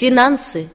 финансы.